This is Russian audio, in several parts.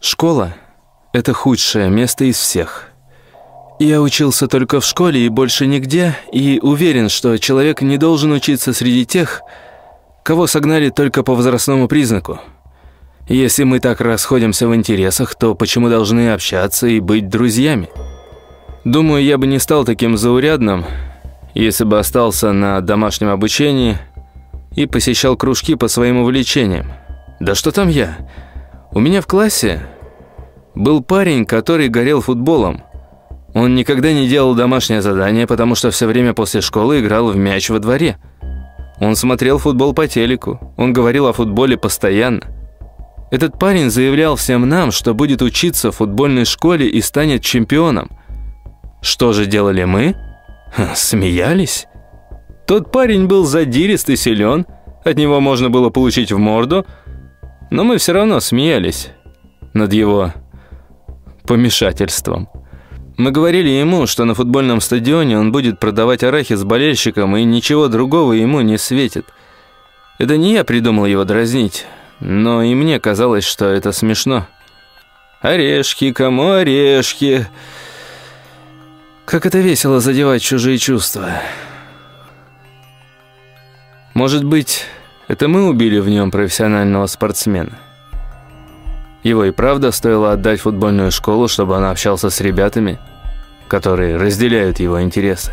Школа – это худшее место из всех. Я учился только в школе и больше нигде, и уверен, что человек не должен учиться среди тех, кого согнали только по возрастному признаку. Если мы так расходимся в интересах, то почему должны общаться и быть друзьями? Думаю, я бы не стал таким заурядным, если бы остался на домашнем обучении и посещал кружки по своим увлечениям. Да что там я? У меня в классе был парень, который горел футболом. Он никогда не делал домашнее задание, потому что все время после школы играл в мяч во дворе. Он смотрел футбол по телеку, он говорил о футболе постоянно. Этот парень заявлял всем нам, что будет учиться в футбольной школе и станет чемпионом. Что же делали мы? Смеялись. Тот парень был задирист и силен, от него можно было получить в морду – но мы все равно смеялись над его помешательством. Мы говорили ему, что на футбольном стадионе он будет продавать арахис болельщикам, и ничего другого ему не светит. Это не я придумал его дразнить, но и мне казалось, что это смешно. Орешки, кому орешки? Как это весело задевать чужие чувства. Может быть... Это мы убили в нем профессионального спортсмена. Его и правда стоило отдать футбольную школу, чтобы он общался с ребятами, которые разделяют его интересы.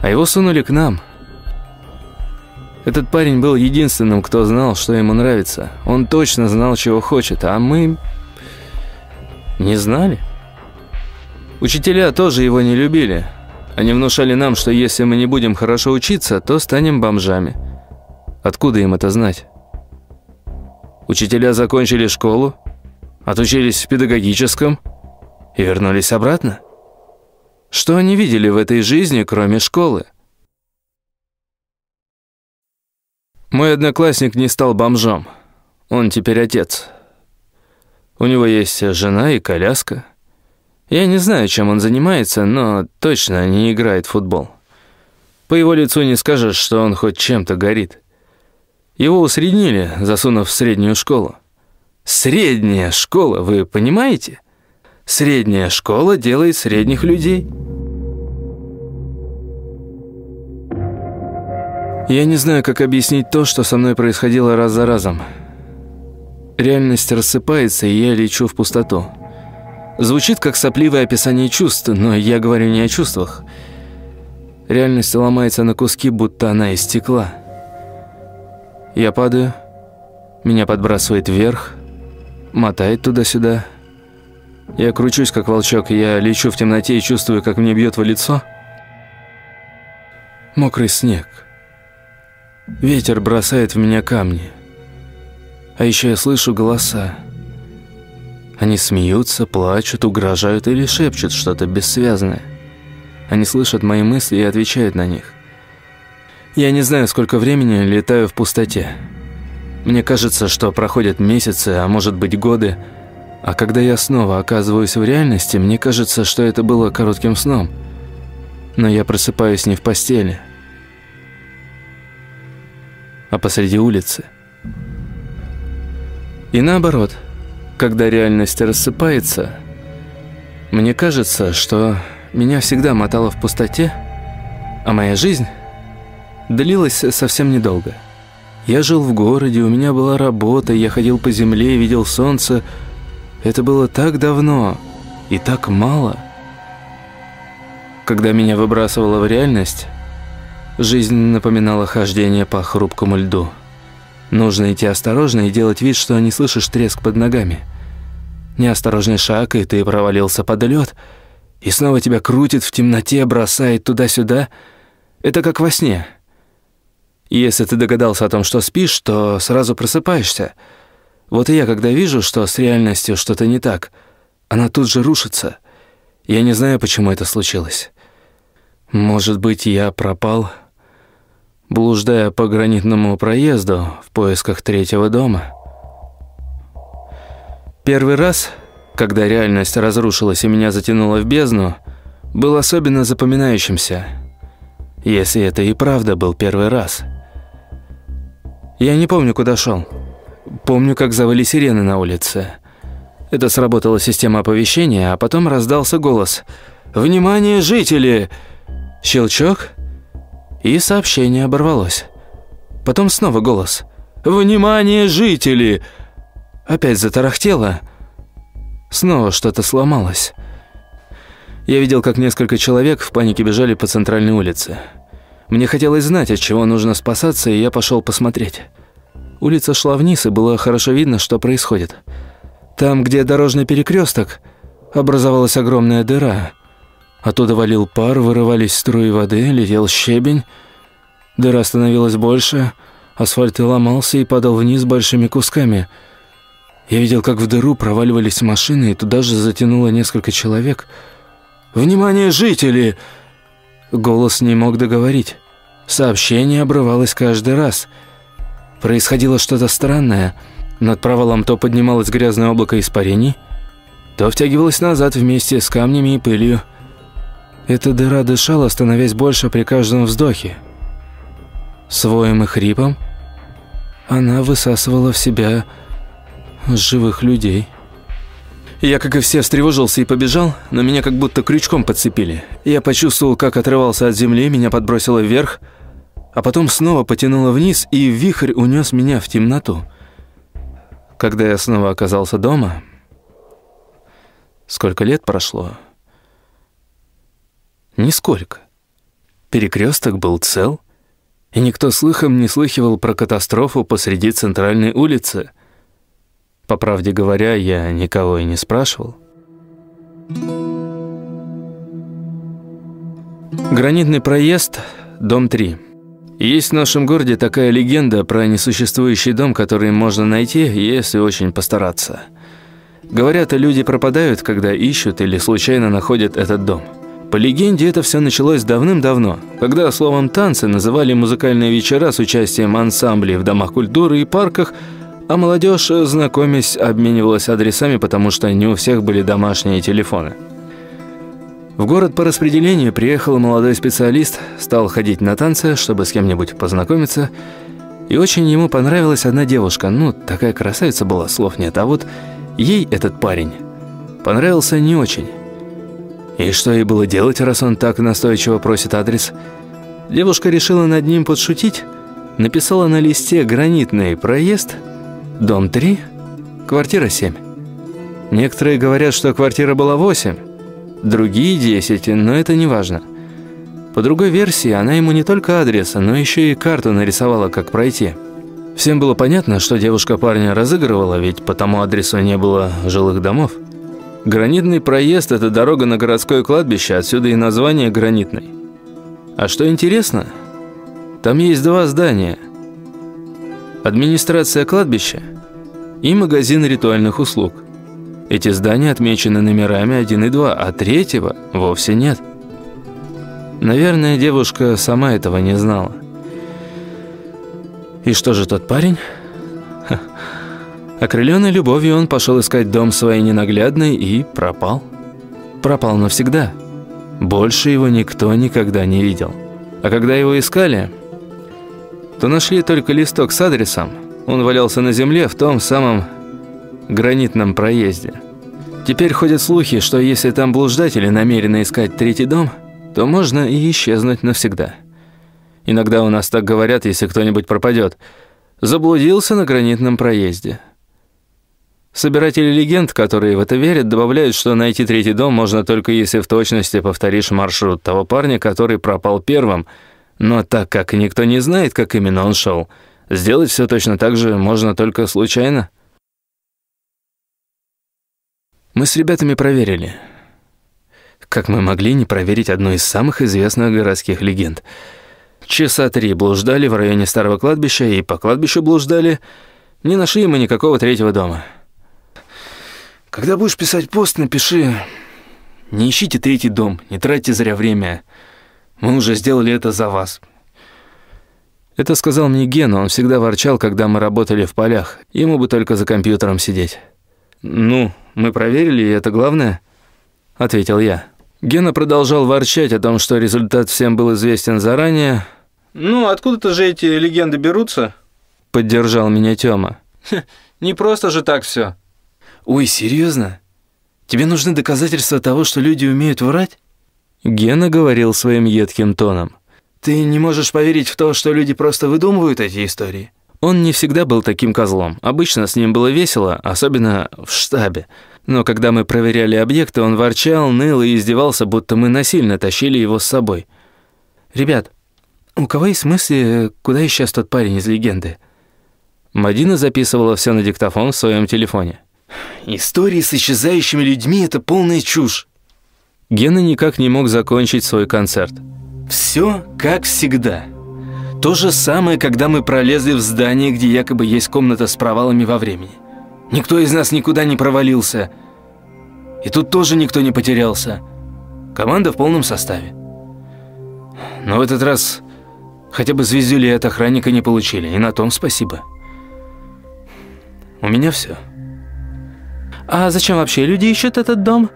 А его сунули к нам. Этот парень был единственным, кто знал, что ему нравится. Он точно знал, чего хочет, а мы не знали. Учителя тоже его не любили. Они внушали нам, что если мы не будем хорошо учиться, то станем бомжами. Откуда им это знать? Учителя закончили школу, отучились в педагогическом и вернулись обратно? Что они видели в этой жизни, кроме школы? Мой одноклассник не стал бомжом. Он теперь отец. У него есть жена и коляска. Я не знаю, чем он занимается, но точно не играет в футбол. По его лицу не скажешь, что он хоть чем-то горит. Его усреднили, засунув в среднюю школу. Средняя школа, вы понимаете? Средняя школа делает средних людей. Я не знаю, как объяснить то, что со мной происходило раз за разом. Реальность рассыпается, и я лечу в пустоту. Звучит как сопливое описание чувств, но я говорю не о чувствах. Реальность ломается на куски, будто она из стекла. Я падаю, меня подбрасывает вверх, мотает туда-сюда. Я кручусь, как волчок, я лечу в темноте и чувствую, как мне бьет в лицо. Мокрый снег. Ветер бросает в меня камни. А еще я слышу голоса. Они смеются, плачут, угрожают или шепчут что-то бессвязное. Они слышат мои мысли и отвечают на них. Я не знаю, сколько времени летаю в пустоте. Мне кажется, что проходят месяцы, а может быть годы. А когда я снова оказываюсь в реальности, мне кажется, что это было коротким сном. Но я просыпаюсь не в постели, а посреди улицы. И наоборот, когда реальность рассыпается, мне кажется, что меня всегда мотало в пустоте, а моя жизнь длилось совсем недолго. Я жил в городе, у меня была работа, я ходил по земле, видел солнце. Это было так давно и так мало. Когда меня выбрасывало в реальность, жизнь напоминала хождение по хрупкому льду. Нужно идти осторожно и делать вид, что не слышишь треск под ногами. Неосторожный шаг, и ты провалился под лед, и снова тебя крутит в темноте, бросает туда-сюда. Это как во сне – если ты догадался о том, что спишь, то сразу просыпаешься. Вот и я, когда вижу, что с реальностью что-то не так, она тут же рушится. Я не знаю, почему это случилось. Может быть, я пропал, блуждая по гранитному проезду в поисках третьего дома. Первый раз, когда реальность разрушилась и меня затянуло в бездну, был особенно запоминающимся. Если это и правда был первый раз – я не помню, куда шел. Помню, как завыли сирены на улице. Это сработала система оповещения, а потом раздался голос. «Внимание, жители!» Щелчок, и сообщение оборвалось. Потом снова голос. «Внимание, жители!» Опять затарахтело. Снова что-то сломалось. Я видел, как несколько человек в панике бежали по центральной улице. Мне хотелось знать, от чего нужно спасаться, и я пошел посмотреть. Улица шла вниз, и было хорошо видно, что происходит. Там, где дорожный перекресток, образовалась огромная дыра. Оттуда валил пар, вырывались струи воды, летел щебень. Дыра становилась больше, асфальт и ломался и падал вниз большими кусками. Я видел, как в дыру проваливались машины, и туда же затянуло несколько человек. «Внимание, жители!» Голос не мог договорить. Сообщение обрывалось каждый раз. Происходило что-то странное. Над провалом то поднималось грязное облако испарений, то втягивалось назад вместе с камнями и пылью. Эта дыра дышала, становясь больше при каждом вздохе. Своим и хрипом она высасывала в себя живых людей. Я, как и все, встревожился и побежал, но меня как будто крючком подцепили. Я почувствовал, как отрывался от земли, меня подбросило вверх, а потом снова потянуло вниз, и вихрь унес меня в темноту. Когда я снова оказался дома... Сколько лет прошло? Нисколько. Перекресток был цел, и никто слыхом не слыхивал про катастрофу посреди центральной улицы — по правде говоря, я никого и не спрашивал. Гранитный проезд, дом 3. Есть в нашем городе такая легенда про несуществующий дом, который можно найти, если очень постараться. Говорят, люди пропадают, когда ищут или случайно находят этот дом. По легенде, это все началось давным-давно, когда словом «танцы» называли музыкальные вечера с участием ансамблей в домах культуры и парках – а молодежь, знакомясь, обменивалась адресами, потому что не у всех были домашние телефоны. В город по распределению приехал молодой специалист, стал ходить на танцы, чтобы с кем-нибудь познакомиться, и очень ему понравилась одна девушка. Ну, такая красавица была, слов нет, а вот ей этот парень понравился не очень. И что ей было делать, раз он так настойчиво просит адрес? Девушка решила над ним подшутить, написала на листе «гранитный проезд», Дом 3, квартира 7. Некоторые говорят, что квартира была 8, другие 10, но это не важно. По другой версии, она ему не только адрес, но еще и карту нарисовала, как пройти. Всем было понятно, что девушка парня разыгрывала, ведь по тому адресу не было жилых домов. Гранитный проезд – это дорога на городское кладбище, отсюда и название «Гранитный». А что интересно, там есть два здания – администрация кладбища и магазин ритуальных услуг. Эти здания отмечены номерами 1 и 2, а третьего вовсе нет. Наверное, девушка сама этого не знала. И что же тот парень? Ха. Окрыленный любовью он пошел искать дом своей ненаглядной и пропал. Пропал навсегда. Больше его никто никогда не видел. А когда его искали, то нашли только листок с адресом. Он валялся на земле в том самом гранитном проезде. Теперь ходят слухи, что если там блуждатели намерены искать третий дом, то можно и исчезнуть навсегда. Иногда у нас так говорят, если кто-нибудь пропадет. Заблудился на гранитном проезде. Собиратели легенд, которые в это верят, добавляют, что найти третий дом можно только если в точности повторишь маршрут того парня, который пропал первым – но так как никто не знает, как именно он шел, сделать все точно так же можно только случайно. Мы с ребятами проверили. Как мы могли не проверить одну из самых известных городских легенд? Часа три блуждали в районе старого кладбища и по кладбищу блуждали. Не нашли мы никакого третьего дома. Когда будешь писать пост, напиши «Не ищите третий дом, не тратьте зря время». Мы уже сделали это за вас». Это сказал мне Гена, он всегда ворчал, когда мы работали в полях. Ему бы только за компьютером сидеть. «Ну, мы проверили, и это главное», — ответил я. Гена продолжал ворчать о том, что результат всем был известен заранее. «Ну, откуда-то же эти легенды берутся?» — поддержал меня Тёма. «Не просто же так все. Ой, серьезно? Тебе нужны доказательства того, что люди умеют врать? Гена говорил своим едким тоном. Ты не можешь поверить в то, что люди просто выдумывают эти истории? Он не всегда был таким козлом. Обычно с ним было весело, особенно в штабе. Но когда мы проверяли объекты, он ворчал, ныл и издевался, будто мы насильно тащили его с собой. «Ребят, у кого есть мысли, куда исчез тот парень из легенды?» Мадина записывала все на диктофон в своем телефоне. «Истории с исчезающими людьми — это полная чушь!» Гена никак не мог закончить свой концерт. «Все как всегда. То же самое, когда мы пролезли в здание, где якобы есть комната с провалами во времени. Никто из нас никуда не провалился. И тут тоже никто не потерялся. Команда в полном составе. Но в этот раз хотя бы звездюли от охранника не получили, и на том спасибо. У меня все. «А зачем вообще люди ищут этот дом?»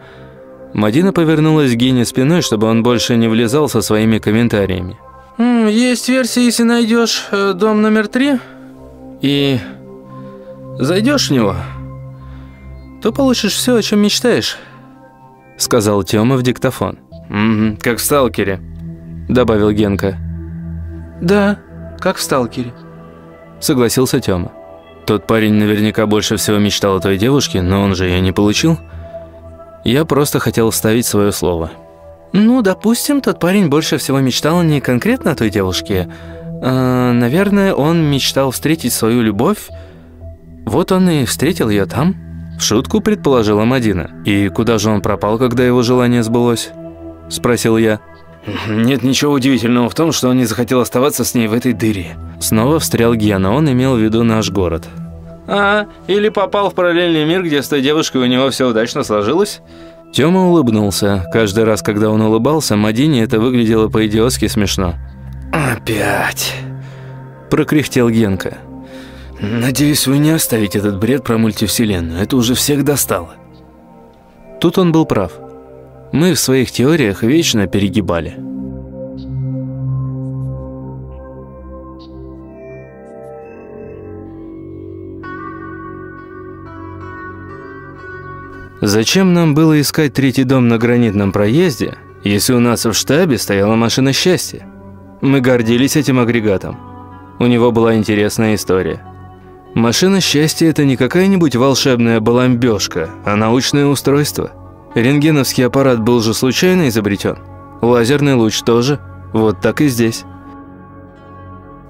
Мадина повернулась к Гене спиной, чтобы он больше не влезал со своими комментариями. «Есть версия, если найдешь э, дом номер три и зайдешь в него, то получишь все, о чем мечтаешь», сказал Тёма в диктофон. «Угу, как в «Сталкере», добавил Генка. «Да, как в «Сталкере», согласился Тёма. Тот парень наверняка больше всего мечтал о той девушке, но он же ее не получил. Я просто хотел вставить свое слово. Ну, допустим, тот парень больше всего мечтал не конкретно о той девушке. А, наверное, он мечтал встретить свою любовь. Вот он и встретил ее там. В шутку предположила Мадина. И куда же он пропал, когда его желание сбылось? Спросил я. Нет ничего удивительного в том, что он не захотел оставаться с ней в этой дыре. Снова встрял Гена, он имел в виду наш город. А, или попал в параллельный мир, где с той девушкой у него все удачно сложилось? Тёма улыбнулся. Каждый раз, когда он улыбался, Мадине это выглядело по-идиотски смешно. «Опять!» – прокряхтел Генка. «Надеюсь, вы не оставите этот бред про мультивселенную. Это уже всех достало». Тут он был прав. Мы в своих теориях вечно перегибали. Зачем нам было искать третий дом на гранитном проезде, если у нас в штабе стояла машина счастья? Мы гордились этим агрегатом. У него была интересная история. Машина счастья – это не какая-нибудь волшебная баламбёшка, а научное устройство – Рентгеновский аппарат был же случайно изобретен. Лазерный луч тоже. Вот так и здесь.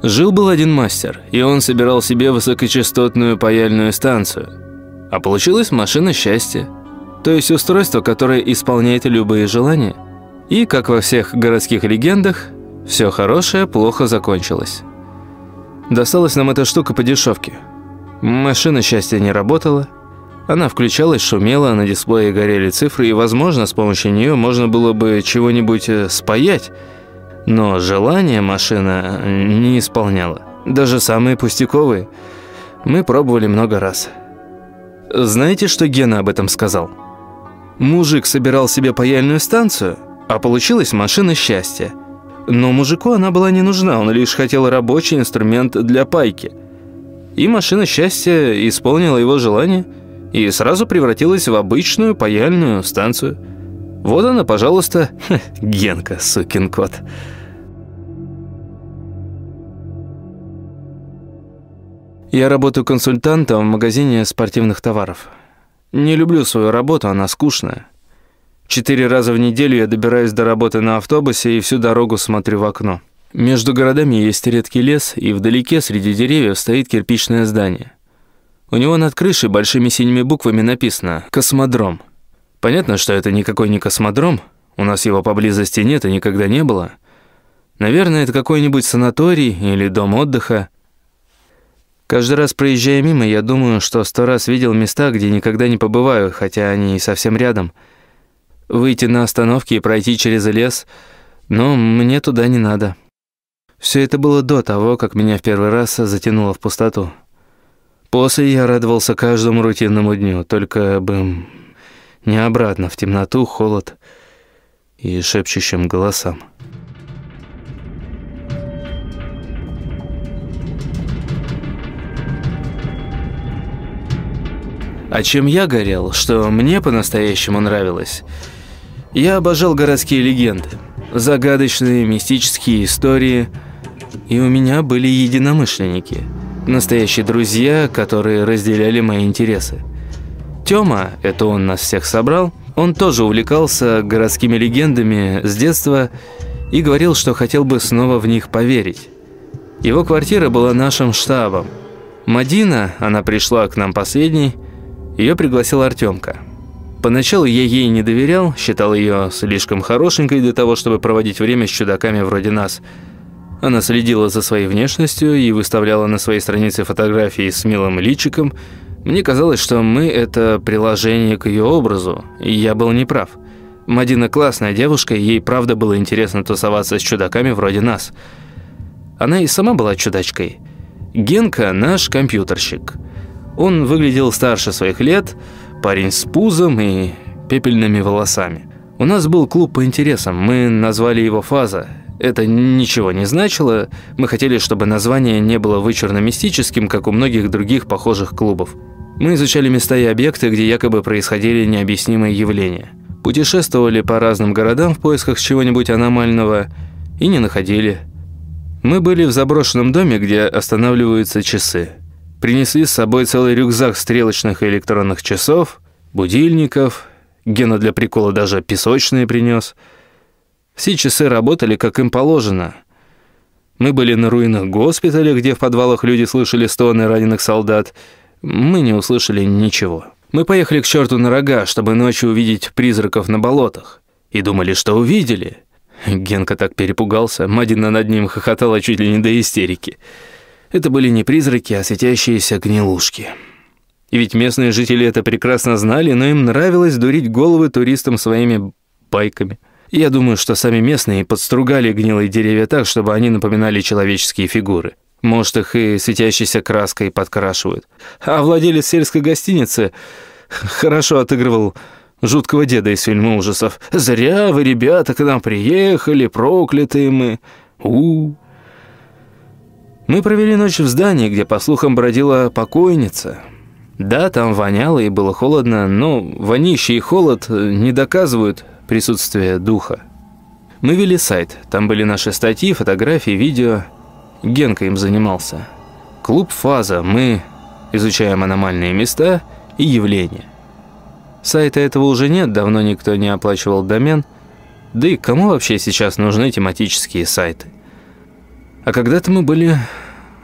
Жил-был один мастер, и он собирал себе высокочастотную паяльную станцию. А получилась машина счастья. То есть устройство, которое исполняет любые желания. И, как во всех городских легендах, все хорошее плохо закончилось. Досталась нам эта штука по дешевке. Машина счастья не работала, она включалась, шумела, на дисплее горели цифры, и, возможно, с помощью нее можно было бы чего-нибудь э, спаять. Но желания машина э, не исполняла. Даже самые пустяковые. Мы пробовали много раз. Знаете, что Гена об этом сказал? Мужик собирал себе паяльную станцию, а получилась машина счастья. Но мужику она была не нужна, он лишь хотел рабочий инструмент для пайки. И машина счастья исполнила его желание – и сразу превратилась в обычную паяльную станцию. Вот она, пожалуйста, Генка, сукин кот. Я работаю консультантом в магазине спортивных товаров. Не люблю свою работу, она скучная. Четыре раза в неделю я добираюсь до работы на автобусе и всю дорогу смотрю в окно. Между городами есть редкий лес, и вдалеке среди деревьев стоит кирпичное здание – у него над крышей большими синими буквами написано «Космодром». Понятно, что это никакой не космодром, у нас его поблизости нет и никогда не было. Наверное, это какой-нибудь санаторий или дом отдыха. Каждый раз проезжая мимо, я думаю, что сто раз видел места, где никогда не побываю, хотя они и совсем рядом. Выйти на остановке и пройти через лес, но мне туда не надо. Все это было до того, как меня в первый раз затянуло в пустоту. После я радовался каждому рутинному дню, только бы не обратно в темноту, холод и шепчущим голосам. А чем я горел, что мне по-настоящему нравилось, я обожал городские легенды, загадочные мистические истории, и у меня были единомышленники, настоящие друзья, которые разделяли мои интересы. Тёма, это он нас всех собрал, он тоже увлекался городскими легендами с детства и говорил, что хотел бы снова в них поверить. Его квартира была нашим штабом. Мадина, она пришла к нам последней, ее пригласил Артемка. Поначалу я ей не доверял, считал ее слишком хорошенькой для того, чтобы проводить время с чудаками вроде нас. Она следила за своей внешностью и выставляла на своей странице фотографии с милым личиком. Мне казалось, что мы – это приложение к ее образу, и я был неправ. Мадина классная девушка, и ей правда было интересно тусоваться с чудаками вроде нас. Она и сама была чудачкой. Генка – наш компьютерщик – он выглядел старше своих лет, парень с пузом и пепельными волосами. У нас был клуб по интересам, мы назвали его «Фаза». Это ничего не значило, мы хотели, чтобы название не было вычурно-мистическим, как у многих других похожих клубов. Мы изучали места и объекты, где якобы происходили необъяснимые явления. Путешествовали по разным городам в поисках чего-нибудь аномального и не находили. Мы были в заброшенном доме, где останавливаются часы. Принесли с собой целый рюкзак стрелочных и электронных часов, будильников. Гена для прикола даже песочные принес. Все часы работали, как им положено. Мы были на руинах госпиталя, где в подвалах люди слышали стоны раненых солдат. Мы не услышали ничего. Мы поехали к черту на рога, чтобы ночью увидеть призраков на болотах. И думали, что увидели. Генка так перепугался, Мадина над ним хохотала чуть ли не до истерики. Это были не призраки, а светящиеся гнилушки. И ведь местные жители это прекрасно знали, но им нравилось дурить головы туристам своими байками. Я думаю, что сами местные подстругали гнилые деревья так, чтобы они напоминали человеческие фигуры. Может, их и светящейся краской подкрашивают. А владелец сельской гостиницы хорошо отыгрывал жуткого деда из фильма ужасов. «Зря вы, ребята, к нам приехали, проклятые мы!» у, -у. Мы провели ночь в здании, где, по слухам, бродила покойница. Да, там воняло и было холодно, но вонище и холод не доказывают присутствие духа. Мы вели сайт, там были наши статьи, фотографии, видео. Генка им занимался. Клуб «Фаза», мы изучаем аномальные места и явления. Сайта этого уже нет, давно никто не оплачивал домен. Да и кому вообще сейчас нужны тематические сайты? А когда-то мы были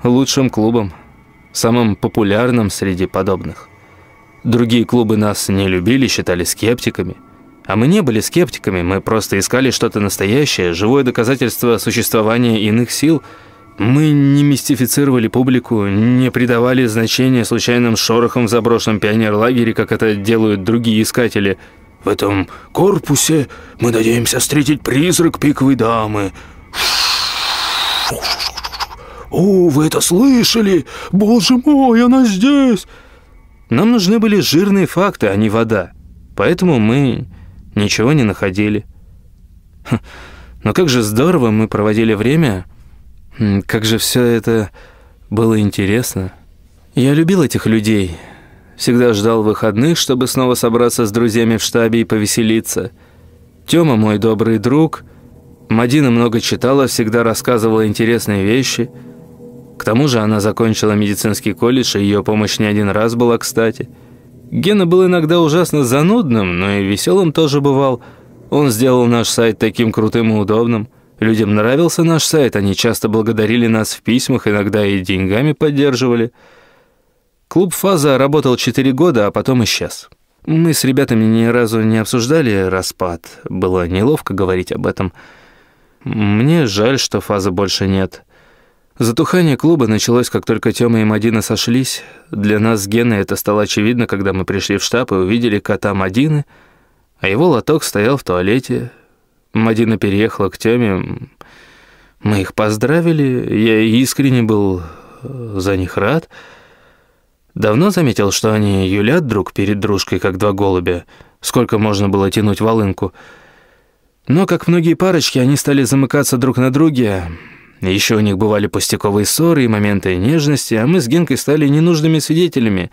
лучшим клубом, самым популярным среди подобных. Другие клубы нас не любили, считали скептиками. А мы не были скептиками, мы просто искали что-то настоящее, живое доказательство существования иных сил. Мы не мистифицировали публику, не придавали значения случайным шорохам в заброшенном пионерлагере, как это делают другие искатели. В этом корпусе мы надеемся встретить призрак пиковой дамы. «О, вы это слышали? Боже мой, она здесь!» Нам нужны были жирные факты, а не вода. Поэтому мы ничего не находили. Но как же здорово мы проводили время. Как же все это было интересно. Я любил этих людей. Всегда ждал выходных, чтобы снова собраться с друзьями в штабе и повеселиться. Тёма мой добрый друг. Мадина много читала, всегда рассказывала интересные вещи – к тому же она закончила медицинский колледж, и ее помощь не один раз была кстати. Гена был иногда ужасно занудным, но и веселым тоже бывал. Он сделал наш сайт таким крутым и удобным. Людям нравился наш сайт, они часто благодарили нас в письмах, иногда и деньгами поддерживали. Клуб «Фаза» работал 4 года, а потом исчез. Мы с ребятами ни разу не обсуждали распад. Было неловко говорить об этом. Мне жаль, что «Фазы» больше нет. Затухание клуба началось, как только Тёма и Мадина сошлись. Для нас с Геной это стало очевидно, когда мы пришли в штаб и увидели кота Мадины, а его лоток стоял в туалете. Мадина переехала к Тёме. Мы их поздравили, я искренне был э, за них рад. Давно заметил, что они юлят друг перед дружкой, как два голубя. Сколько можно было тянуть волынку. Но, как многие парочки, они стали замыкаться друг на друге, еще у них бывали пустяковые ссоры и моменты нежности, а мы с Генкой стали ненужными свидетелями.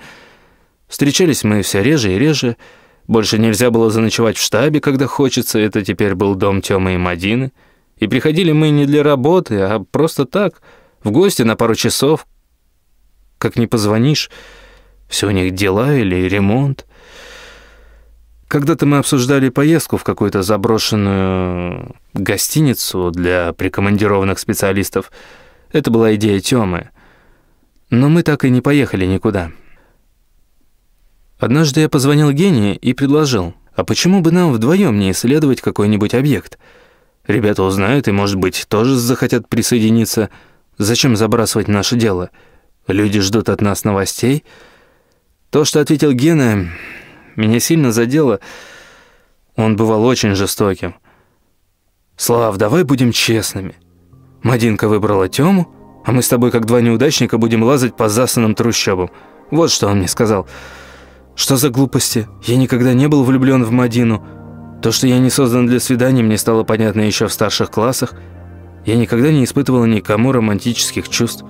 Встречались мы все реже и реже. Больше нельзя было заночевать в штабе, когда хочется. Это теперь был дом Тёмы и Мадины. И приходили мы не для работы, а просто так, в гости на пару часов. Как не позвонишь, все у них дела или ремонт. Когда-то мы обсуждали поездку в какую-то заброшенную гостиницу для прикомандированных специалистов. Это была идея Тёмы. Но мы так и не поехали никуда. Однажды я позвонил Гене и предложил, а почему бы нам вдвоем не исследовать какой-нибудь объект? Ребята узнают и, может быть, тоже захотят присоединиться. Зачем забрасывать наше дело? Люди ждут от нас новостей. То, что ответил Гена, меня сильно задело. Он бывал очень жестоким. «Слав, давай будем честными. Мадинка выбрала Тему, а мы с тобой, как два неудачника, будем лазать по засанным трущобам. Вот что он мне сказал». Что за глупости? Я никогда не был влюблен в Мадину. То, что я не создан для свиданий, мне стало понятно еще в старших классах. Я никогда не испытывал никому романтических чувств.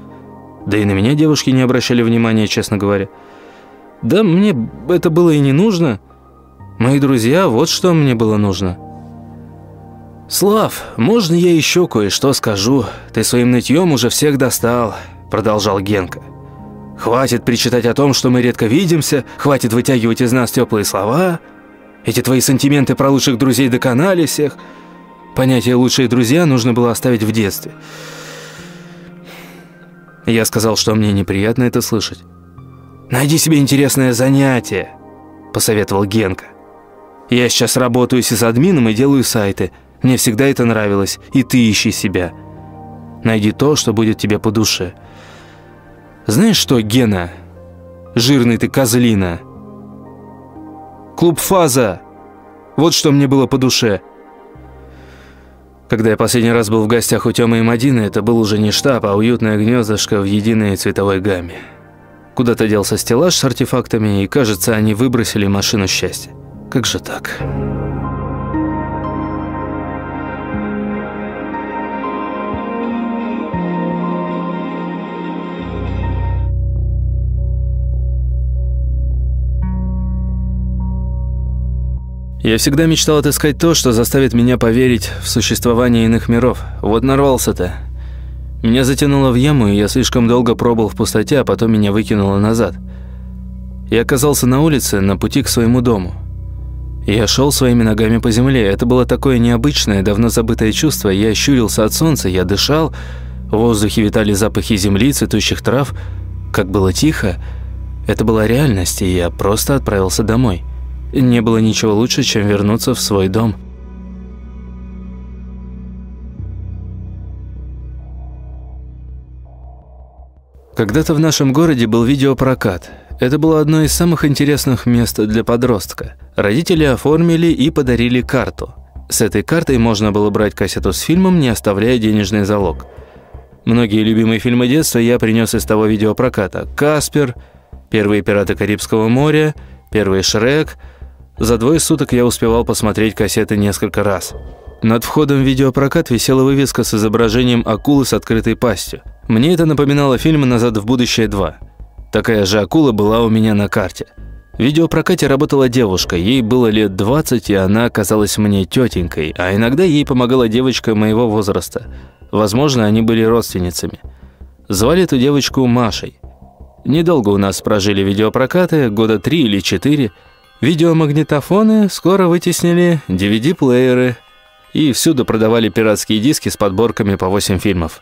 Да и на меня девушки не обращали внимания, честно говоря. Да мне это было и не нужно. Мои друзья, вот что мне было нужно. «Слав, можно я еще кое-что скажу? Ты своим нытьем уже всех достал», — продолжал Генка. Хватит причитать о том, что мы редко видимся, хватит вытягивать из нас теплые слова. Эти твои сантименты про лучших друзей доконали всех. Понятие «лучшие друзья» нужно было оставить в детстве. Я сказал, что мне неприятно это слышать. «Найди себе интересное занятие», – посоветовал Генка. «Я сейчас работаю сисадмином и делаю сайты. Мне всегда это нравилось, и ты ищи себя. Найди то, что будет тебе по душе». Знаешь что, Гена? Жирный ты козлина. Клуб «Фаза». Вот что мне было по душе. Когда я последний раз был в гостях у Тёмы и Мадины, это был уже не штаб, а уютное гнездышко в единой цветовой гамме. Куда-то делся стеллаж с артефактами, и, кажется, они выбросили машину счастья. Как же так? Я всегда мечтал отыскать то, что заставит меня поверить в существование иных миров. Вот нарвался-то. Меня затянуло в яму, и я слишком долго пробыл в пустоте, а потом меня выкинуло назад. Я оказался на улице, на пути к своему дому. Я шел своими ногами по земле. Это было такое необычное, давно забытое чувство. Я щурился от солнца, я дышал. В воздухе витали запахи земли, цветущих трав. Как было тихо. Это была реальность, и я просто отправился домой. Не было ничего лучше, чем вернуться в свой дом. Когда-то в нашем городе был видеопрокат. Это было одно из самых интересных мест для подростка. Родители оформили и подарили карту. С этой картой можно было брать кассету с фильмом, не оставляя денежный залог. Многие любимые фильмы детства я принес из того видеопроката. «Каспер», «Первые пираты Карибского моря», «Первый Шрек», за двое суток я успевал посмотреть кассеты несколько раз. Над входом в видеопрокат висела вывеска с изображением акулы с открытой пастью. Мне это напоминало фильм «Назад в будущее 2». Такая же акула была у меня на карте. В видеопрокате работала девушка, ей было лет 20, и она оказалась мне тетенькой, а иногда ей помогала девочка моего возраста. Возможно, они были родственницами. Звали эту девочку Машей. Недолго у нас прожили видеопрокаты, года три или четыре, Видеомагнитофоны скоро вытеснили DVD-плееры и всюду продавали пиратские диски с подборками по 8 фильмов.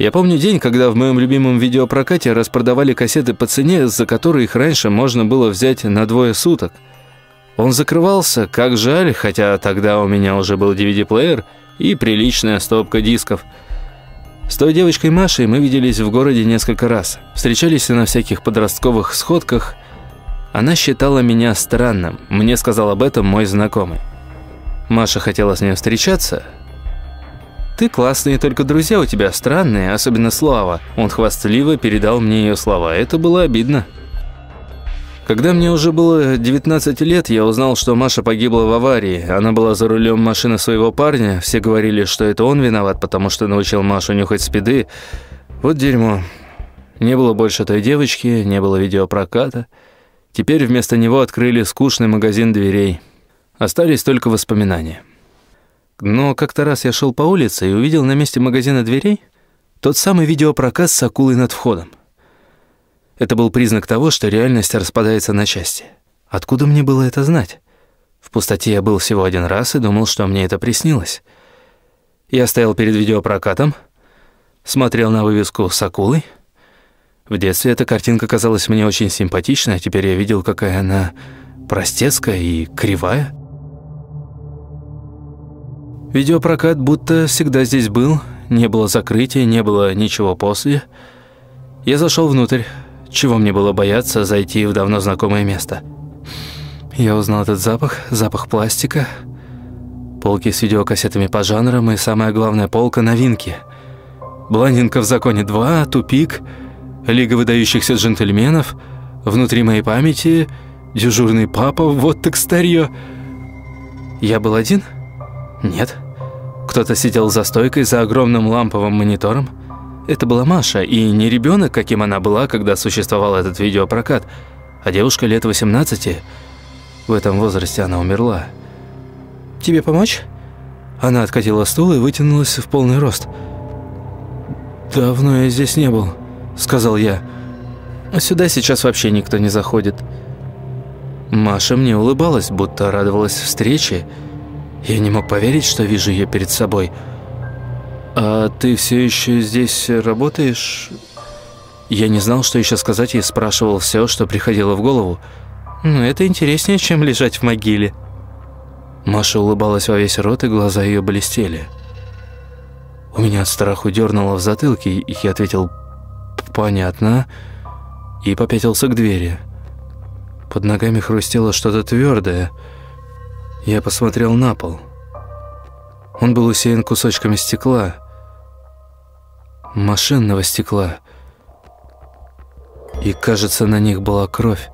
Я помню день, когда в моем любимом видеопрокате распродавали кассеты по цене, за которые их раньше можно было взять на двое суток. Он закрывался, как жаль, хотя тогда у меня уже был DVD-плеер и приличная стопка дисков. С той девочкой Машей мы виделись в городе несколько раз. Встречались на всяких подростковых сходках – она считала меня странным, мне сказал об этом мой знакомый. Маша хотела с ней встречаться. «Ты классный, только друзья у тебя странные, особенно Слава». Он хвастливо передал мне ее слова. Это было обидно. Когда мне уже было 19 лет, я узнал, что Маша погибла в аварии. Она была за рулем машины своего парня. Все говорили, что это он виноват, потому что научил Машу нюхать спиды. Вот дерьмо. Не было больше той девочки, не было видеопроката. Теперь вместо него открыли скучный магазин дверей. Остались только воспоминания. Но как-то раз я шел по улице и увидел на месте магазина дверей тот самый видеопрокат с акулой над входом. Это был признак того, что реальность распадается на части. Откуда мне было это знать? В пустоте я был всего один раз и думал, что мне это приснилось. Я стоял перед видеопрокатом, смотрел на вывеску с акулой. В детстве эта картинка казалась мне очень симпатичной, а теперь я видел, какая она простецкая и кривая. Видеопрокат будто всегда здесь был, не было закрытия, не было ничего после. Я зашел внутрь. Чего мне было бояться зайти в давно знакомое место? Я узнал этот запах, запах пластика, полки с видеокассетами по жанрам и, самое главное, полка новинки. «Блондинка в законе 2», «Тупик», «Лига выдающихся джентльменов», «Внутри моей памяти», «Дежурный папа», «Вот так старье». Я был один? Нет. Кто-то сидел за стойкой за огромным ламповым монитором. Это была Маша, и не ребенок, каким она была, когда существовал этот видеопрокат, а девушка лет 18. В этом возрасте она умерла. «Тебе помочь?» Она откатила стул и вытянулась в полный рост. «Давно я здесь не был», — сказал я. «Сюда сейчас вообще никто не заходит». Маша мне улыбалась, будто радовалась встрече. Я не мог поверить, что вижу ее перед собой. «А ты все еще здесь работаешь?» Я не знал, что еще сказать, и спрашивал все, что приходило в голову. «Ну, это интереснее, чем лежать в могиле». Маша улыбалась во весь рот, и глаза ее блестели. У меня от страху дернуло в затылке, и я ответил «понятно» и попятился к двери. Под ногами хрустело что-то твердое. Я посмотрел на пол. Он был усеян кусочками стекла, машинного стекла, и, кажется, на них была кровь.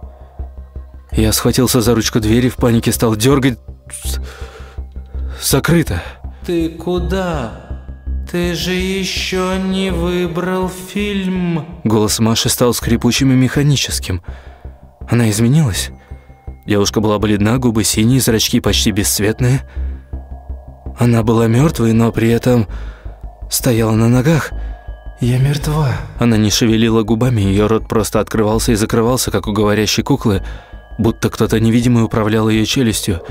Я схватился за ручку двери, в панике стал дергать. Закрыто. «Ты куда? Ты же еще не выбрал фильм?» Голос Маши стал скрипучим и механическим. Она изменилась. Девушка была бледна, губы синие, зрачки почти бесцветные. Она была мертвой, но при этом стояла на ногах. «Я мертва». Она не шевелила губами, ее рот просто открывался и закрывался, как у говорящей куклы, будто кто-то невидимый управлял ее челюстью.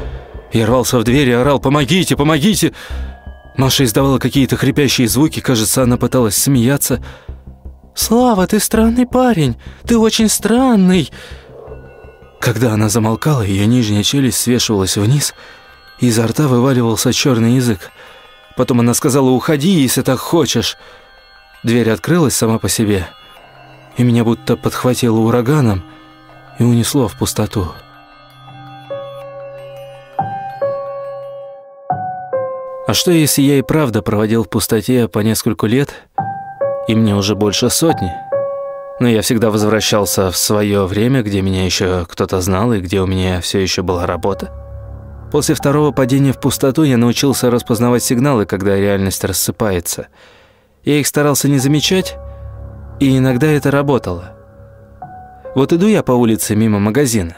Я рвался в дверь и орал «Помогите! Помогите!» Маша издавала какие-то хрипящие звуки, кажется, она пыталась смеяться. «Слава, ты странный парень! Ты очень странный!» Когда она замолкала, ее нижняя челюсть свешивалась вниз, и изо рта вываливался черный язык. Потом она сказала «Уходи, если так хочешь». Дверь открылась сама по себе, и меня будто подхватило ураганом и унесло в пустоту. А что, если я и правда проводил в пустоте по нескольку лет, и мне уже больше сотни? Но я всегда возвращался в свое время, где меня еще кто-то знал и где у меня все еще была работа. После второго падения в пустоту я научился распознавать сигналы, когда реальность рассыпается. Я их старался не замечать, и иногда это работало. Вот иду я по улице мимо магазина.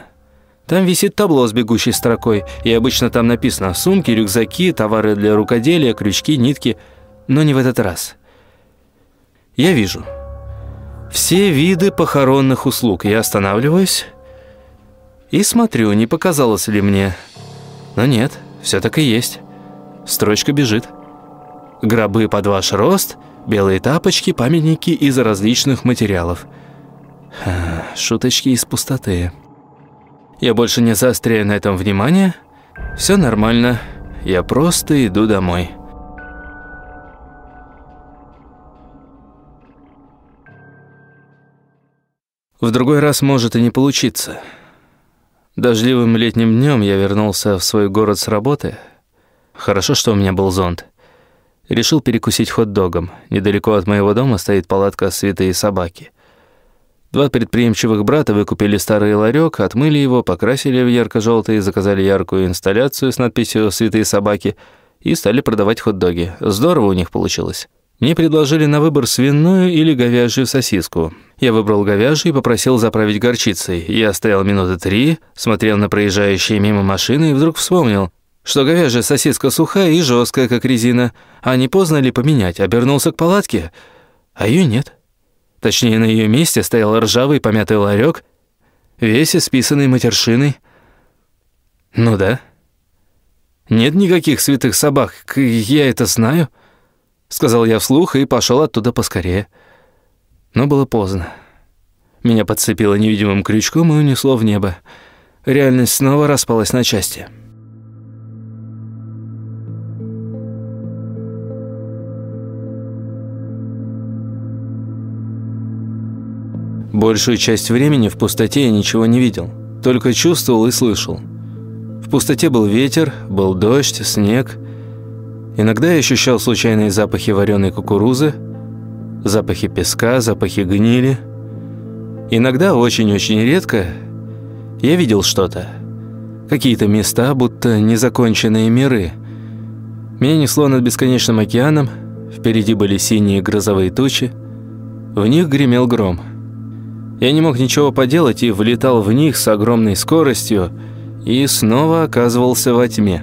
Там висит табло с бегущей строкой, и обычно там написано «сумки, рюкзаки, товары для рукоделия, крючки, нитки», но не в этот раз. Я вижу – все виды похоронных услуг. Я останавливаюсь и смотрю, не показалось ли мне. Но нет, все так и есть. Строчка бежит. Гробы под ваш рост, белые тапочки, памятники из различных материалов. Шуточки из пустоты. Я больше не заостряю на этом внимание. Все нормально. Я просто иду домой. В другой раз может и не получиться. Дождливым летним днем я вернулся в свой город с работы. Хорошо, что у меня был зонт. Решил перекусить хот-догом. Недалеко от моего дома стоит палатка «Святые собаки». Два предприимчивых брата выкупили старый ларек, отмыли его, покрасили в ярко-желтый, заказали яркую инсталляцию с надписью «Святые собаки» и стали продавать хот-доги. Здорово у них получилось. Мне предложили на выбор свиную или говяжью сосиску. Я выбрал говяжью и попросил заправить горчицей. Я стоял минуты три, смотрел на проезжающие мимо машины и вдруг вспомнил, что говяжья сосиска сухая и жесткая, как резина. А не поздно ли поменять? Обернулся к палатке, а ее нет. Точнее, на ее месте стоял ржавый помятый ларек, весь исписанный матершиной. Ну да. Нет никаких святых собак, я это знаю. Сказал я вслух и пошел оттуда поскорее. Но было поздно. Меня подцепило невидимым крючком и унесло в небо. Реальность снова распалась на части. Большую часть времени в пустоте я ничего не видел, только чувствовал и слышал. В пустоте был ветер, был дождь, снег. Иногда я ощущал случайные запахи вареной кукурузы, запахи песка, запахи гнили. Иногда, очень-очень редко, я видел что-то. Какие-то места, будто незаконченные миры. Меня несло над бесконечным океаном, впереди были синие грозовые тучи, в них гремел гром – я не мог ничего поделать и влетал в них с огромной скоростью и снова оказывался во тьме.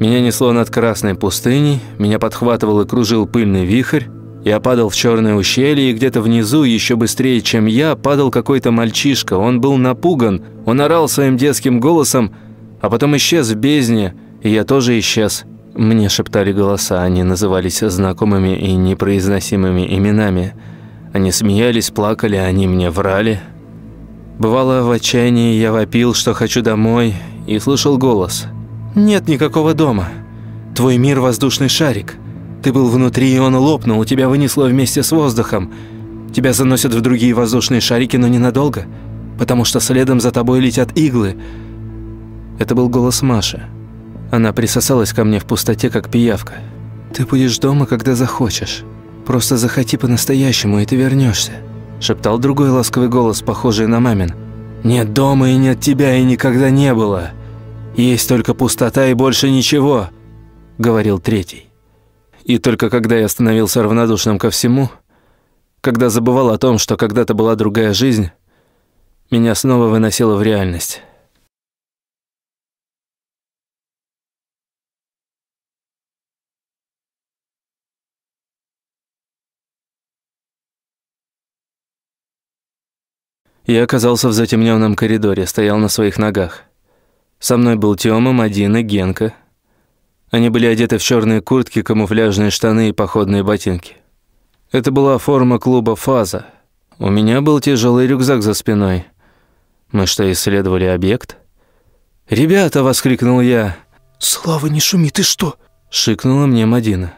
Меня несло над красной пустыней, меня подхватывал и кружил пыльный вихрь. Я падал в черное ущелье, и где-то внизу, еще быстрее, чем я, падал какой-то мальчишка. Он был напуган, он орал своим детским голосом, а потом исчез в бездне, и я тоже исчез. Мне шептали голоса, они назывались знакомыми и непроизносимыми именами – они смеялись, плакали, они мне врали. Бывало, в отчаянии я вопил, что хочу домой, и слышал голос. «Нет никакого дома. Твой мир – воздушный шарик. Ты был внутри, и он лопнул, тебя вынесло вместе с воздухом. Тебя заносят в другие воздушные шарики, но ненадолго, потому что следом за тобой летят иглы». Это был голос Маши. Она присосалась ко мне в пустоте, как пиявка. «Ты будешь дома, когда захочешь». Просто захоти по-настоящему, и ты вернешься», – шептал другой ласковый голос, похожий на мамин. «Нет дома и нет тебя, и никогда не было. Есть только пустота и больше ничего», – говорил третий. И только когда я становился равнодушным ко всему, когда забывал о том, что когда-то была другая жизнь, меня снова выносило в реальность. Я оказался в затемненном коридоре, стоял на своих ногах. Со мной был Тёма, Мадина, Генка. Они были одеты в черные куртки, камуфляжные штаны и походные ботинки. Это была форма клуба «Фаза». У меня был тяжелый рюкзак за спиной. Мы что, исследовали объект? «Ребята!» — воскликнул я. «Слава, не шуми, ты что?» — шикнула мне Мадина.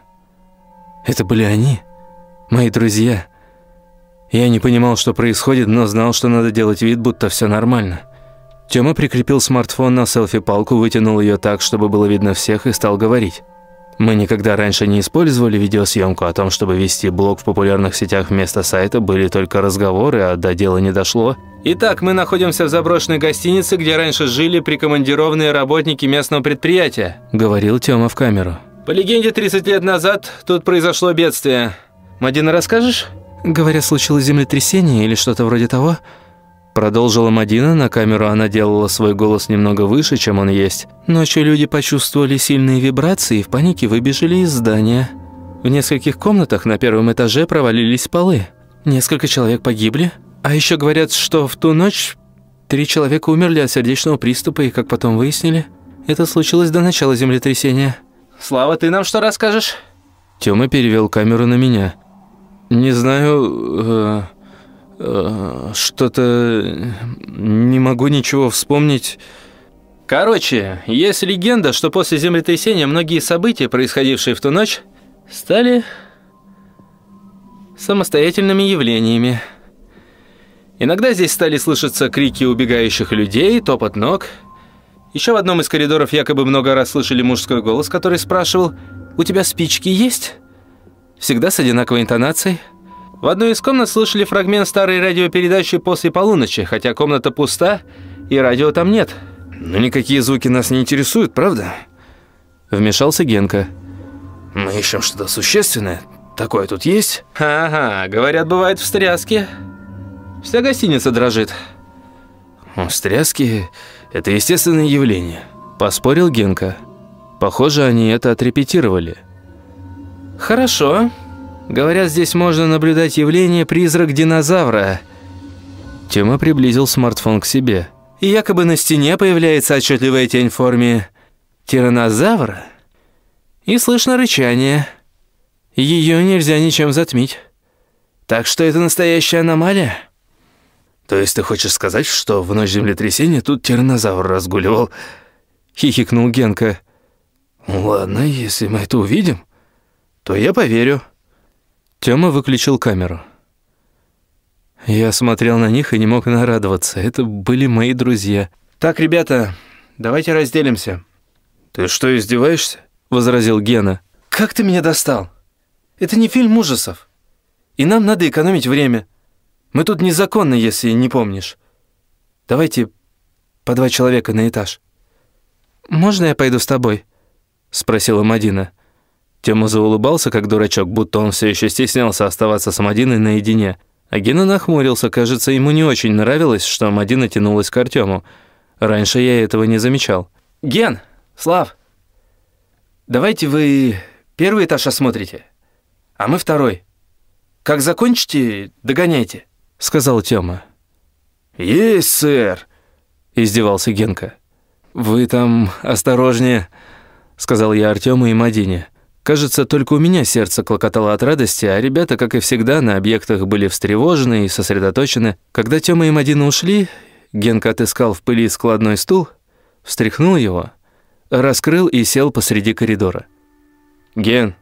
Это были они, мои друзья. Я не понимал, что происходит, но знал, что надо делать вид, будто все нормально. Тёма прикрепил смартфон на селфи-палку, вытянул ее так, чтобы было видно всех, и стал говорить. Мы никогда раньше не использовали видеосъемку, о том, чтобы вести блог в популярных сетях вместо сайта, были только разговоры, а до дела не дошло. Итак, мы находимся в заброшенной гостинице, где раньше жили прикомандированные работники местного предприятия, говорил Тёма в камеру. По легенде, 30 лет назад тут произошло бедствие. Мадина, расскажешь? Говорят, случилось землетрясение или что-то вроде того. Продолжила Мадина, на камеру она делала свой голос немного выше, чем он есть. Ночью люди почувствовали сильные вибрации и в панике выбежали из здания. В нескольких комнатах на первом этаже провалились полы. Несколько человек погибли. А еще говорят, что в ту ночь три человека умерли от сердечного приступа, и, как потом выяснили, это случилось до начала землетрясения. «Слава, ты нам что расскажешь?» Тёма перевел камеру на меня. Не знаю, э, что-то не могу ничего вспомнить. Короче, есть легенда, что после землетрясения многие события, происходившие в ту ночь, стали самостоятельными явлениями. Иногда здесь стали слышаться крики убегающих людей, топот ног. Еще в одном из коридоров якобы много раз слышали мужской голос, который спрашивал «У тебя спички есть?» всегда с одинаковой интонацией. В одной из комнат слышали фрагмент старой радиопередачи после полуночи, хотя комната пуста и радио там нет. Но никакие звуки нас не интересуют, правда? Вмешался Генка. Мы ищем что-то существенное. такое тут есть?» «Ага, говорят, бывает встряски. Вся гостиница дрожит». «Встряски – это естественное явление», – поспорил Генка. «Похоже, они это отрепетировали». «Хорошо. Говорят, здесь можно наблюдать явление «призрак динозавра». Тёма приблизил смартфон к себе. И якобы на стене появляется отчетливая тень в форме тиранозавра. И слышно рычание. Ее нельзя ничем затмить. Так что это настоящая аномалия. То есть ты хочешь сказать, что в ночь землетрясения тут тиранозавр разгуливал? Хихикнул Генка. Ладно, если мы это увидим, то я поверю. Тёма выключил камеру. Я смотрел на них и не мог нарадоваться. Это были мои друзья. «Так, ребята, давайте разделимся». «Ты что, издеваешься?» – возразил Гена. «Как ты меня достал? Это не фильм ужасов. И нам надо экономить время. Мы тут незаконно, если не помнишь. Давайте по два человека на этаж». «Можно я пойду с тобой?» – спросила Мадина. Тёма заулыбался, как дурачок, будто он все еще стеснялся оставаться с Мадиной наедине – а Гена нахмурился, кажется, ему не очень нравилось, что Мадина тянулась к Артему. Раньше я этого не замечал. «Ген, Слав, давайте вы первый этаж осмотрите, а мы второй. Как закончите, догоняйте», — сказал Тёма. «Есть, сэр», — издевался Генка. «Вы там осторожнее», — сказал я Артёму и Мадине. Кажется, только у меня сердце клокотало от радости, а ребята, как и всегда, на объектах были встревожены и сосредоточены. Когда Тёма и Мадина ушли, Генка отыскал в пыли складной стул, встряхнул его, раскрыл и сел посреди коридора. «Ген,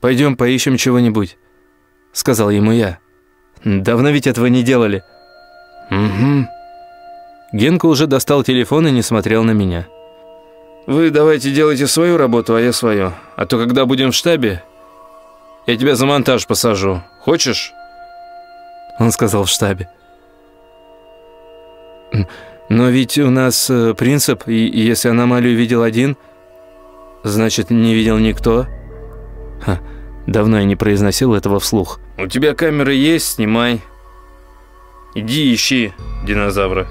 пойдем поищем чего-нибудь», — сказал ему я. «Давно ведь этого не делали». «Угу». Генка уже достал телефон и не смотрел на меня. Вы давайте делайте свою работу, а я свою. А то, когда будем в штабе, я тебя за монтаж посажу. Хочешь?» Он сказал в штабе. «Но ведь у нас э, принцип, и если аномалию видел один, значит, не видел никто». Ха, давно я не произносил этого вслух. «У тебя камеры есть? Снимай. Иди ищи динозавра».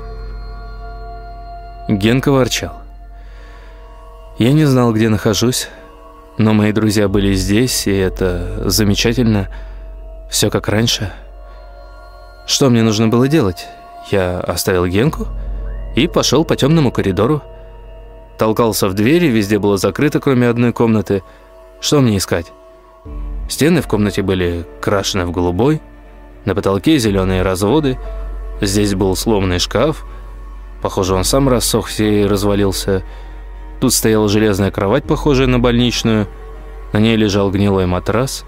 Генка ворчал. Я не знал, где нахожусь, но мои друзья были здесь, и это замечательно. Все как раньше. Что мне нужно было делать? Я оставил Генку и пошел по темному коридору. Толкался в двери, везде было закрыто, кроме одной комнаты. Что мне искать? Стены в комнате были крашены в голубой, на потолке зеленые разводы, здесь был сломанный шкаф, похоже, он сам рассохся и развалился, Тут стояла железная кровать, похожая на больничную. На ней лежал гнилой матрас.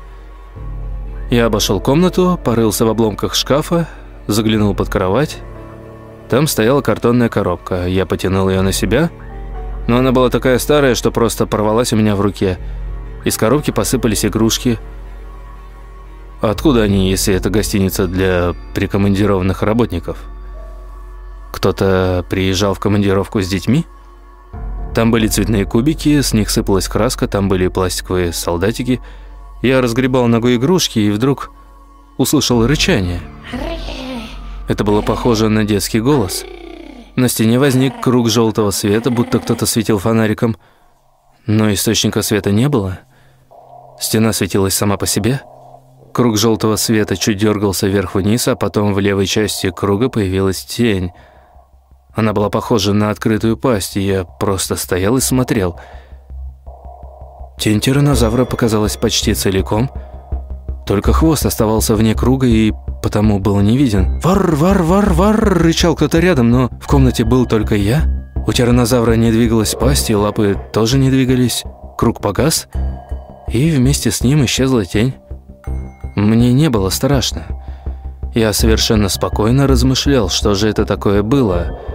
Я обошел комнату, порылся в обломках шкафа, заглянул под кровать. Там стояла картонная коробка. Я потянул ее на себя, но она была такая старая, что просто порвалась у меня в руке. Из коробки посыпались игрушки. Откуда они, если это гостиница для прикомандированных работников? Кто-то приезжал в командировку с детьми? Там были цветные кубики, с них сыпалась краска, там были пластиковые солдатики. Я разгребал ногой игрушки и вдруг услышал рычание. Это было похоже на детский голос. На стене возник круг желтого света, будто кто-то светил фонариком. Но источника света не было. Стена светилась сама по себе. Круг желтого света чуть дергался вверх-вниз, а потом в левой части круга появилась тень – она была похожа на открытую пасть, и я просто стоял и смотрел. Тень тиранозавра показалась почти целиком, только хвост оставался вне круга и потому был не виден. «Вар, вар, вар, вар!» – рычал кто-то рядом, но в комнате был только я. У тиранозавра не двигалась пасть, и лапы тоже не двигались. Круг погас, и вместе с ним исчезла тень. Мне не было страшно. Я совершенно спокойно размышлял, что же это такое было –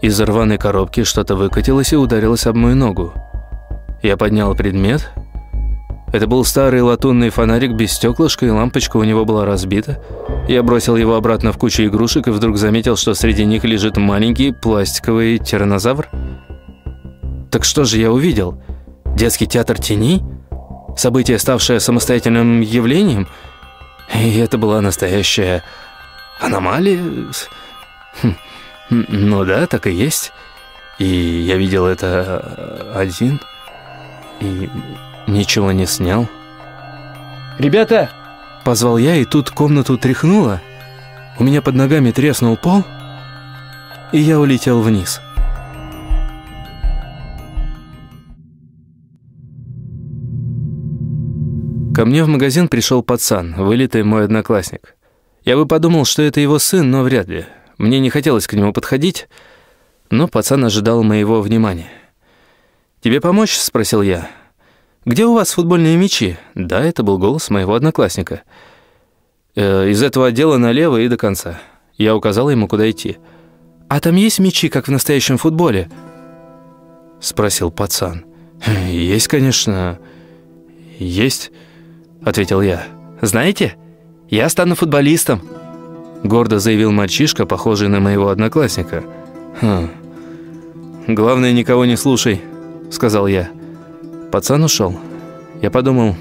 из рваной коробки что-то выкатилось и ударилось об мою ногу. Я поднял предмет. Это был старый латунный фонарик без стеклышка, и лампочка у него была разбита. Я бросил его обратно в кучу игрушек и вдруг заметил, что среди них лежит маленький пластиковый тиранозавр. Так что же я увидел? Детский театр теней? Событие, ставшее самостоятельным явлением? И это была настоящая аномалия? Хм, ну да, так и есть. И я видел это один. И ничего не снял. «Ребята!» Позвал я, и тут комнату тряхнуло. У меня под ногами треснул пол, и я улетел вниз. Ко мне в магазин пришел пацан, вылитый мой одноклассник. Я бы подумал, что это его сын, но вряд ли. Мне не хотелось к нему подходить, но пацан ожидал моего внимания. «Тебе помочь?» — спросил я. «Где у вас футбольные мячи?» Да, это был голос моего одноклассника. «Э, «Из этого отдела налево и до конца». Я указал ему, куда идти. «А там есть мячи, как в настоящем футболе?» Спросил пацан. «Есть, конечно. Есть». — ответил я. «Знаете, я стану футболистом», — гордо заявил мальчишка, похожий на моего одноклассника. «Хм. Главное, никого не слушай», — сказал я. Пацан ушел. Я подумал,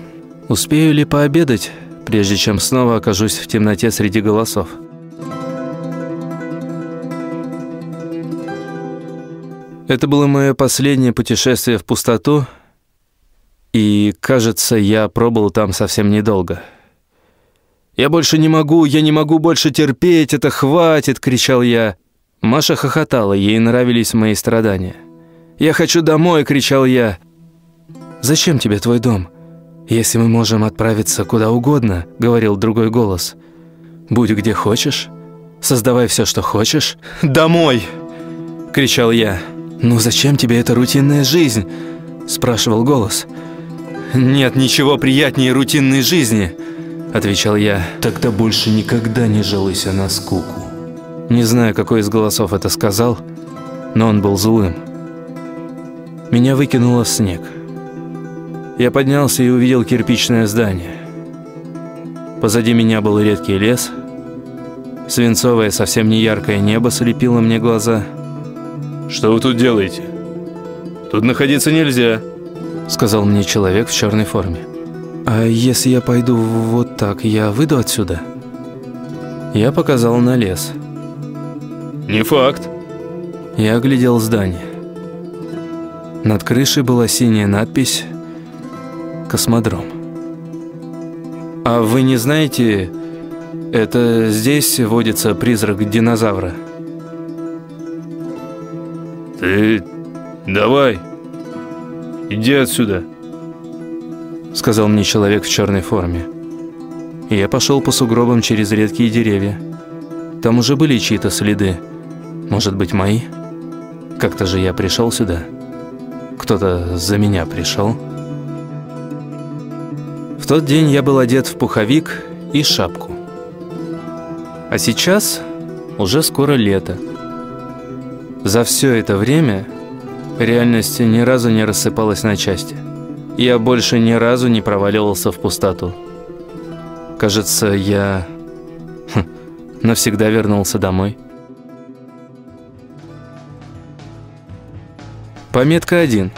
успею ли пообедать, прежде чем снова окажусь в темноте среди голосов. Это было мое последнее путешествие в пустоту — и, кажется, я пробыл там совсем недолго. «Я больше не могу, я не могу больше терпеть, это хватит!» — кричал я. Маша хохотала, ей нравились мои страдания. «Я хочу домой!» — кричал я. «Зачем тебе твой дом? Если мы можем отправиться куда угодно», — говорил другой голос. «Будь где хочешь, создавай все, что хочешь. Домой!» — кричал я. «Ну зачем тебе эта рутинная жизнь?» — спрашивал голос. «Нет ничего приятнее рутинной жизни», — отвечал я. «Тогда больше никогда не жалуйся на скуку». Не знаю, какой из голосов это сказал, но он был злым. Меня выкинуло в снег. Я поднялся и увидел кирпичное здание. Позади меня был редкий лес. Свинцовое, совсем не яркое небо слепило мне глаза. «Что вы тут делаете? Тут находиться нельзя», — сказал мне человек в черной форме. «А если я пойду вот так, я выйду отсюда?» Я показал на лес. «Не факт». Я оглядел здание. Над крышей была синяя надпись «Космодром». «А вы не знаете, это здесь водится призрак динозавра?» «Ты давай», «Иди отсюда», — сказал мне человек в черной форме. Я пошел по сугробам через редкие деревья. Там уже были чьи-то следы. Может быть, мои? Как-то же я пришел сюда. Кто-то за меня пришел. В тот день я был одет в пуховик и шапку. А сейчас уже скоро лето. За все это время Реальность ни разу не рассыпалась на части. Я больше ни разу не проваливался в пустоту. Кажется, я хм, навсегда вернулся домой. Пометка 1.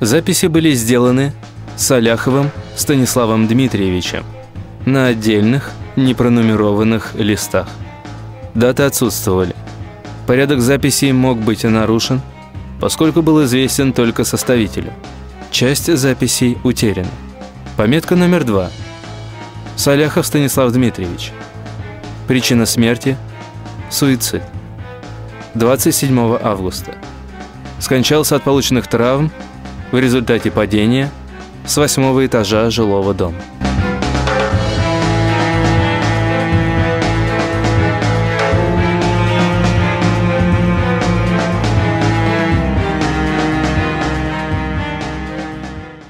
Записи были сделаны Соляховым Станиславом Дмитриевичем на отдельных, непронумерованных листах. Даты отсутствовали. Порядок записей мог быть нарушен, поскольку был известен только составителю. Часть записей утеряна. Пометка номер 2. Соляхов Станислав Дмитриевич. Причина смерти – суицид. 27 августа. Скончался от полученных травм в результате падения с восьмого этажа жилого дома.